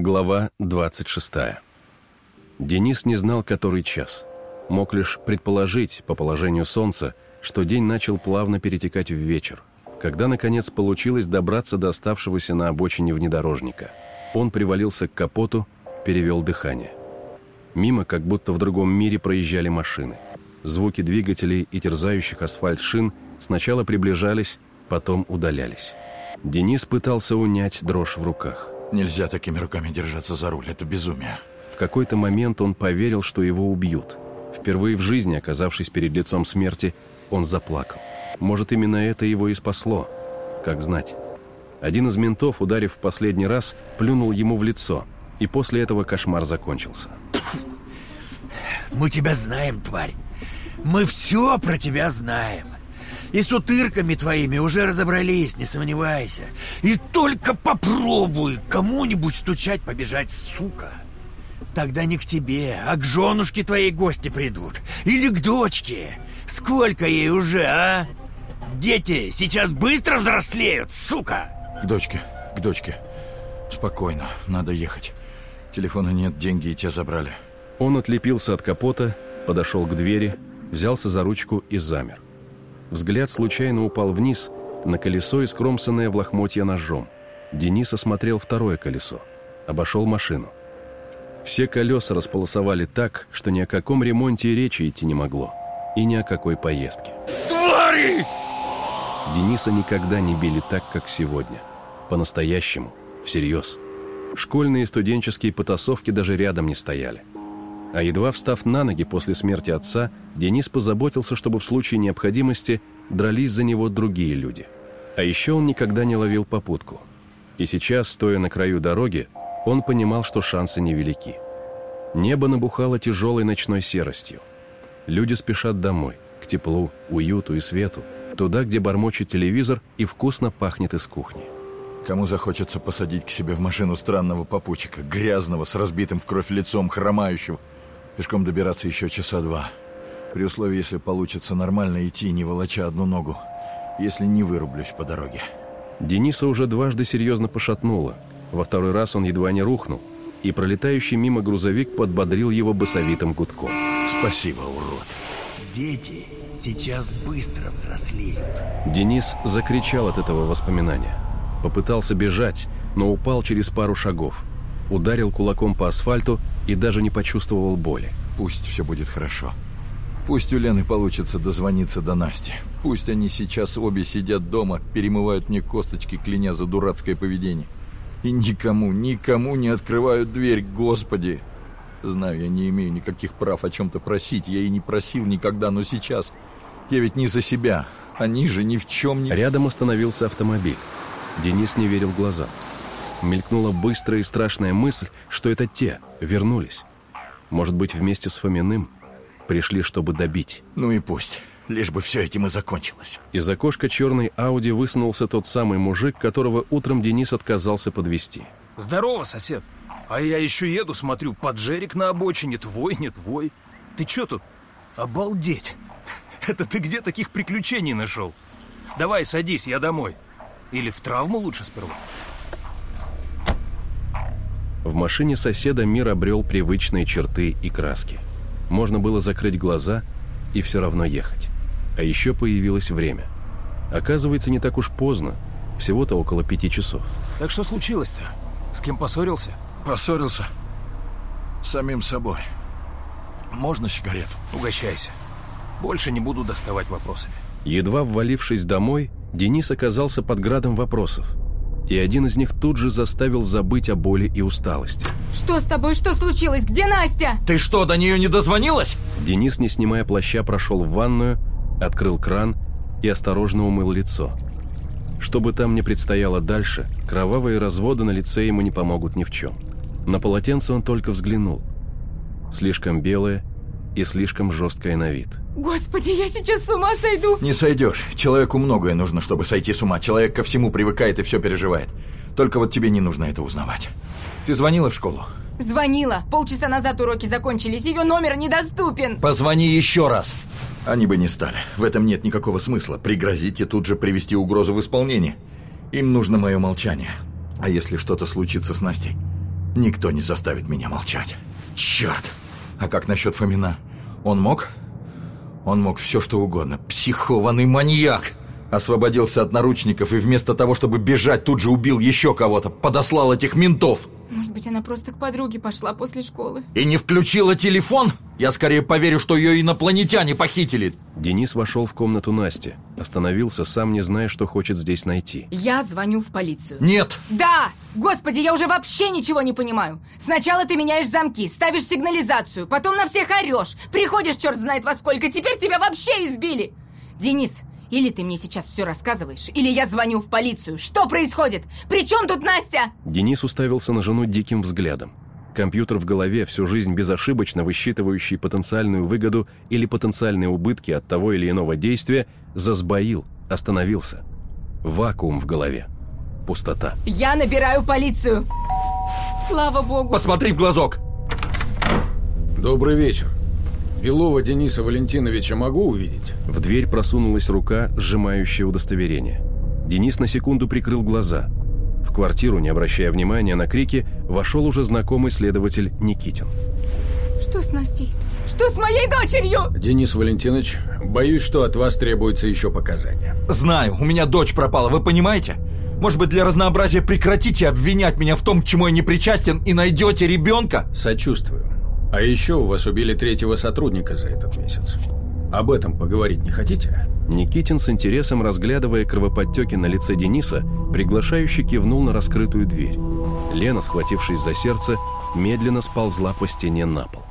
Глава 26. Денис не знал, который час. Мог лишь предположить, по положению солнца, что день начал плавно перетекать в вечер, когда, наконец, получилось добраться до оставшегося на обочине внедорожника. Он привалился к капоту, перевел дыхание. Мимо, как будто в другом мире, проезжали машины. Звуки двигателей и терзающих асфальт шин сначала приближались, потом удалялись. Денис пытался унять дрожь в руках. Нельзя такими руками держаться за руль, это безумие. В какой-то момент он поверил, что его убьют. Впервые в жизни, оказавшись перед лицом смерти, он заплакал. Может, именно это его и спасло. Как знать. Один из ментов, ударив в последний раз, плюнул ему в лицо, и после этого кошмар закончился. Мы тебя знаем, тварь. Мы все про тебя знаем. И с утырками твоими уже разобрались, не сомневайся. И только попробуй кому-нибудь стучать, побежать, сука. Тогда не к тебе, а к женушке твоей гости придут. Или к дочке. Сколько ей уже, а? Дети сейчас быстро взрослеют, сука! К дочке, к дочке. Спокойно, надо ехать. Телефона нет, деньги и те забрали. Он отлепился от капота, подошел к двери, взялся за ручку и замер. Взгляд случайно упал вниз, на колесо, искромсанное в лохмотья ножом. Денис осмотрел второе колесо. Обошел машину. Все колеса располосовали так, что ни о каком ремонте и речи идти не могло. И ни о какой поездке. Твари! Дениса никогда не били так, как сегодня. По-настоящему, всерьез. Школьные и студенческие потасовки даже рядом не стояли. А едва встав на ноги после смерти отца, Денис позаботился, чтобы в случае необходимости дрались за него другие люди. А еще он никогда не ловил попутку. И сейчас, стоя на краю дороги, он понимал, что шансы невелики. Небо набухало тяжелой ночной серостью. Люди спешат домой, к теплу, уюту и свету, туда, где бормочет телевизор и вкусно пахнет из кухни. Кому захочется посадить к себе в машину странного попутчика, грязного, с разбитым в кровь лицом, хромающего, Пешком добираться еще часа два. При условии, если получится нормально идти, не волоча одну ногу. Если не вырублюсь по дороге. Дениса уже дважды серьезно пошатнуло. Во второй раз он едва не рухнул, и пролетающий мимо грузовик подбодрил его басовитым гудком. Спасибо, урод. Дети сейчас быстро взрослеют. Денис закричал от этого воспоминания. Попытался бежать, но упал через пару шагов. Ударил кулаком по асфальту и даже не почувствовал боли. Пусть все будет хорошо. Пусть у Лены получится дозвониться до Насти. Пусть они сейчас обе сидят дома, перемывают мне косточки, кляня за дурацкое поведение. И никому, никому не открывают дверь, Господи! Знаю, я не имею никаких прав о чем-то просить, я и не просил никогда, но сейчас... Я ведь не за себя, они же ни в чем не... Рядом остановился автомобиль. Денис не верил глазам. Мелькнула быстрая и страшная мысль, что это те, вернулись. Может быть, вместе с Фоминым пришли, чтобы добить. Ну и пусть. Лишь бы все этим и закончилось. Из окошка черной Ауди высунулся тот самый мужик, которого утром Денис отказался подвести. Здорово, сосед. А я еще еду, смотрю, поджерик на обочине, твой, не твой. Ты че тут? Обалдеть. Это ты где таких приключений нашел? Давай, садись, я домой. Или в травму лучше сперва. В машине соседа мир обрел привычные черты и краски. Можно было закрыть глаза и все равно ехать. А еще появилось время. Оказывается, не так уж поздно. Всего-то около пяти часов. Так что случилось-то? С кем поссорился? Поссорился. С самим собой. Можно сигарету? Угощайся. Больше не буду доставать вопросами. Едва ввалившись домой, Денис оказался под градом вопросов – и один из них тут же заставил забыть о боли и усталости. Что с тобой? Что случилось? Где Настя? Ты что, до нее не дозвонилась? Денис, не снимая плаща, прошел в ванную, открыл кран и осторожно умыл лицо. Что бы там ни предстояло дальше, кровавые разводы на лице ему не помогут ни в чем. На полотенце он только взглянул. Слишком белое и слишком жесткое на вид – Господи, я сейчас с ума сойду! Не сойдешь. Человеку многое нужно, чтобы сойти с ума. Человек ко всему привыкает и все переживает. Только вот тебе не нужно это узнавать. Ты звонила в школу? Звонила. Полчаса назад уроки закончились. Ее номер недоступен. Позвони еще раз. Они бы не стали. В этом нет никакого смысла. Пригрозить и тут же привести угрозу в исполнение. Им нужно мое молчание. А если что-то случится с Настей? Никто не заставит меня молчать. Черт! А как насчет Фомина? Он мог? Он мог все, что угодно. Психованный маньяк! Освободился от наручников и вместо того, чтобы бежать, тут же убил еще кого-то. Подослал этих ментов. Может быть, она просто к подруге пошла после школы. И не включила телефон? Я скорее поверю, что ее инопланетяне похитили. Денис вошел в комнату Насти. Остановился, сам не зная, что хочет здесь найти. Я звоню в полицию. Нет! Да! Господи, я уже вообще ничего не понимаю. Сначала ты меняешь замки, ставишь сигнализацию, потом на всех орешь. Приходишь черт знает во сколько, теперь тебя вообще избили. Денис, или ты мне сейчас все рассказываешь, или я звоню в полицию. Что происходит? При чем тут Настя? Денис уставился на жену диким взглядом. Компьютер в голове, всю жизнь безошибочно высчитывающий потенциальную выгоду или потенциальные убытки от того или иного действия, засбоил, остановился. Вакуум в голове. Пустота. Я набираю полицию. Слава богу. Посмотри в глазок! Добрый вечер. Белова Дениса Валентиновича могу увидеть? В дверь просунулась рука, сжимающая удостоверение. Денис на секунду прикрыл глаза. В квартиру, не обращая внимания на крики, вошел уже знакомый следователь Никитин. Что с Настей? Что с моей дочерью? Денис Валентинович, боюсь, что от вас требуется еще показания. Знаю, у меня дочь пропала, вы понимаете? Может быть, для разнообразия прекратите обвинять меня в том, к чему я не причастен, и найдете ребенка? Сочувствую. А еще у вас убили третьего сотрудника за этот месяц. Об этом поговорить не хотите? Никитин с интересом, разглядывая кровоподтеки на лице Дениса, приглашающе кивнул на раскрытую дверь. Лена, схватившись за сердце, медленно сползла по стене на пол.